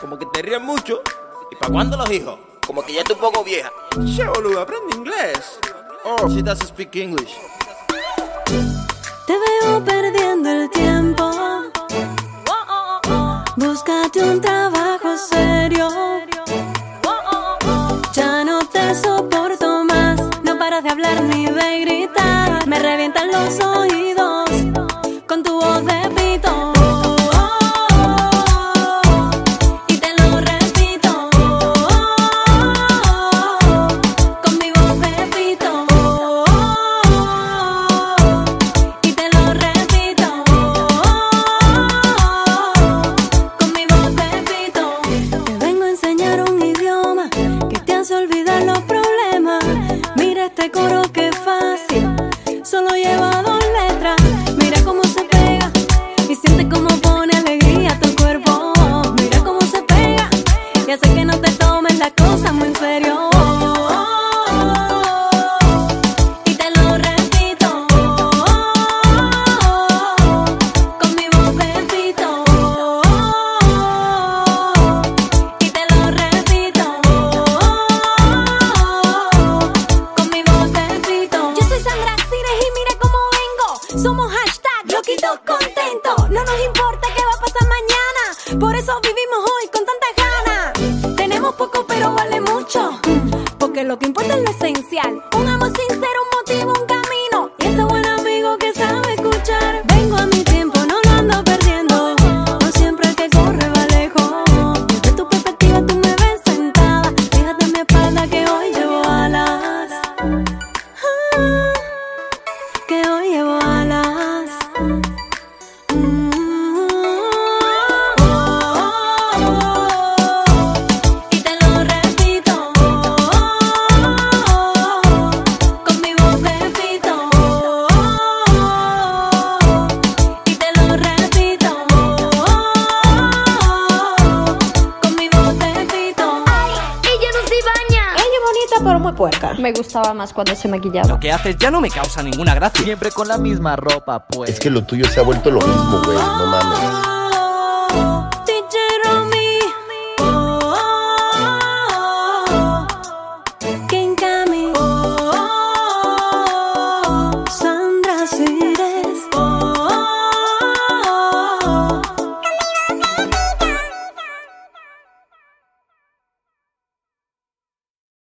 Como que te ríes mucho. ¿Y para cuándo los hijos? Como que ya estoy un poco vieja. Che, boludo, aprende inglés. Oh, she doesn't speak English. Te veo perdiendo el tiempo. Búscate un trabajo serio. Ya no te soporto más. No paras de hablar ni de gritar. Me revientan los oídos coro que fácil. Solo lleva dos letras. Mira cómo se pega Y siente cómo pone alegría a tu cuerpo. Mira cómo se pega Y hace que no te tomes la cosa muy en y mira cómo vengo. Somos hashtag loquitos contentos. No nos importa qué va a pasar mañana. Por eso vivimos hoy con tanta ganas. Tenemos poco pero vale mucho. Porque lo que importa es lo esencial. Un amor sincero, pero muy puerca. Me gustaba más cuando se maquillaba. Lo que haces ya no me causa ninguna gracia. Siempre con la misma ropa, pues. Es que lo tuyo se ha vuelto lo mismo, güey. No mames. Sandra